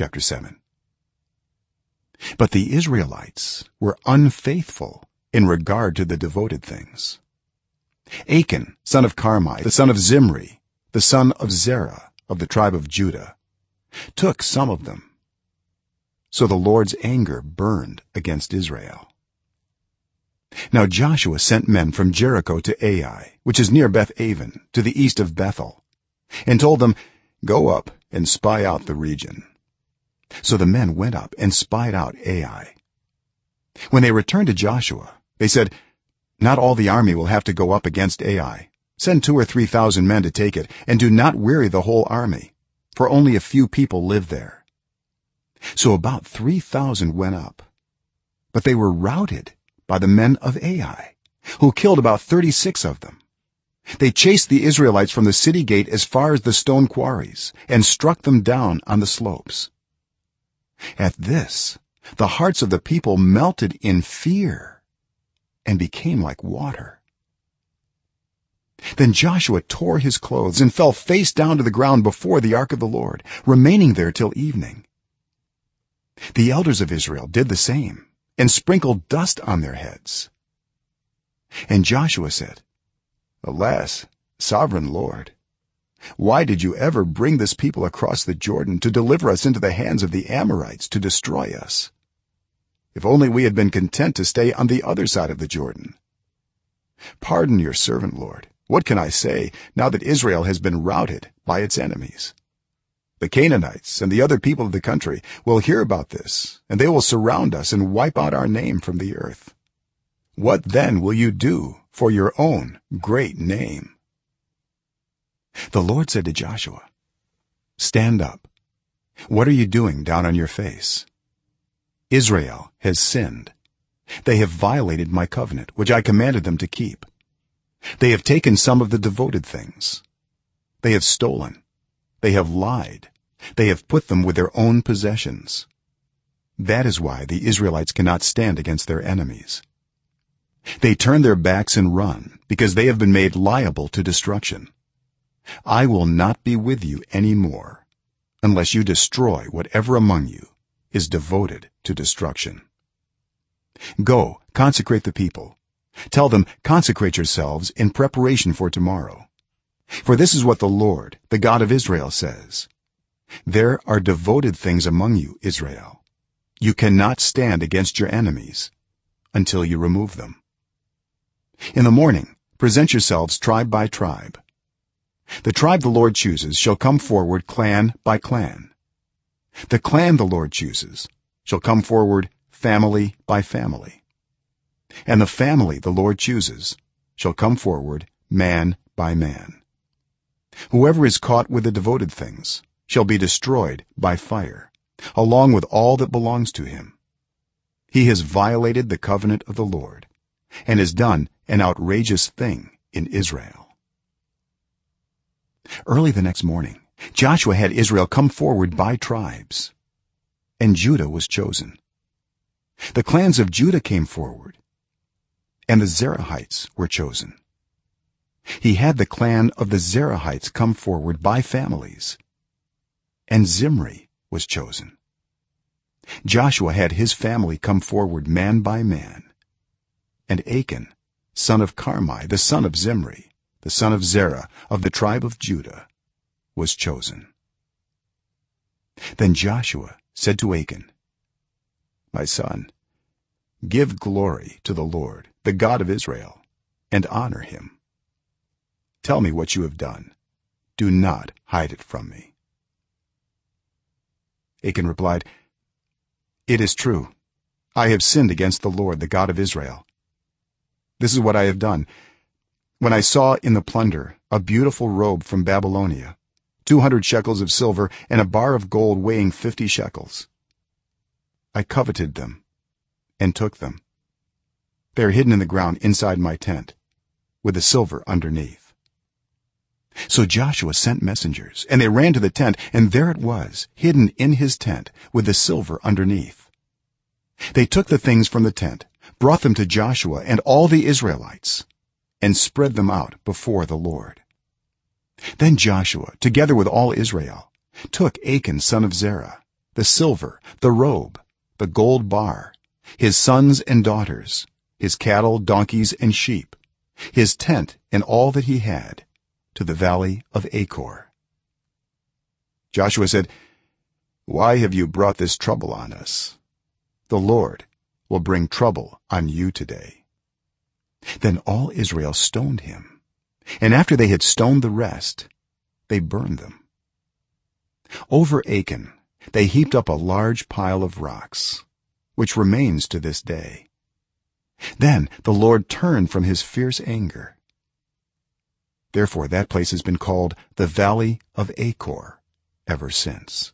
chapter 7 but the israelites were unfaithful in regard to the devoted things. Achan son of carmi the son of zimri the son of zerah of the tribe of judah took some of them. So the lord's anger burned against israel. Now joshua sent men from jericho to ai which is near beth-aven to the east of bethel and told them go up and spy out the region so the men went up and spied out ai. When they returned to joshua they said not all the army will have to go up against ai. Send 2 or 3000 men to take it and do not weary the whole army for only a few people live there. So about 3000 went up but they were routed by the men of ai who killed about 36 of them. They chased the israelites from the city gate as far as the stone quarries and struck them down on the slopes at this the hearts of the people melted in fear and became like water. Then joshua tore his clothes and fell face down to the ground before the ark of the lord remaining there till evening. The elders of israel did the same and sprinkled dust on their heads. And joshua said alas sovereign lord why did you ever bring this people across the jordan to deliver us into the hands of the amorites to destroy us? If only we had been content to stay on the other side of the jordan. Pardon your servant lord. What can i say now that israel has been routed by its enemies? The canaanites and the other people of the country will hear about this and they will surround us and wipe out our name from the earth. What then will you do for your own great name the lord said to joshua stand up. What are you doing down on your face? Israel has sinned. They have violated my covenant which i commanded them to keep. They have taken some of the devoted things. They have stolen. They have lied. They have put them with their own possessions. That is why the israelites cannot stand against their enemies. They turn their backs and run because they have been made liable to destruction i will not be with you any more unless you destroy whatever among you is devoted to destruction. Go consecrate the people. Tell them consecrate yourselves in preparation for tomorrow. For this is what the lord the god of israel says. There are devoted things among you israel. You cannot stand against your enemies until you remove them. In the morning present yourselves tribe by tribe the tribe the lord chooses shall come forward clan by clan. The clan the lord chooses shall come forward family by family. And the family the lord chooses shall come forward man by man. Whoever is caught with the devoted things shall be destroyed by fire along with all that belongs to him. He has violated the covenant of the lord and has done an outrageous thing in israel early the next morning joshua had israel come forward by tribes and judah was chosen. The clans of judah came forward and the zerahites were chosen. He had the clan of the zerahites come forward by families and zimri was chosen. Joshua had his family come forward man by man and achan son of carmi the son of zimri the son of zerah of the tribe of judah was chosen. Then joshua said to achan my son give glory to the lord the god of israel and honor him. Tell me what you have done. Do not hide it from me. Achan replied it is true. I have sinned against the lord the god of israel. This is what i have done when i saw in the plunder a beautiful robe from babylonia 200 shekels of silver and a bar of gold weighing 50 shekels. I coveted them and took them. They are hidden in the ground inside my tent with the silver underneath. So joshua sent messengers and they ran to the tent and there it was hidden in his tent with the silver underneath. They took the things from the tent brought them to joshua and all the israelites and spread them out before the lord. Then joshua together with all israel took achan son of zerah the silver the robe the gold bar his sons and daughters his cattle donkeys and sheep his tent and all that he had to the valley of achor. Joshua said why have you brought this trouble on us? The lord will bring trouble on you today then all israel stoned him. And after they had stoned the rest they burned them. Over achan they heaped up a large pile of rocks which remains to this day. Then the lord turned from his fierce anger. Therefore that place has been called the valley of achor ever since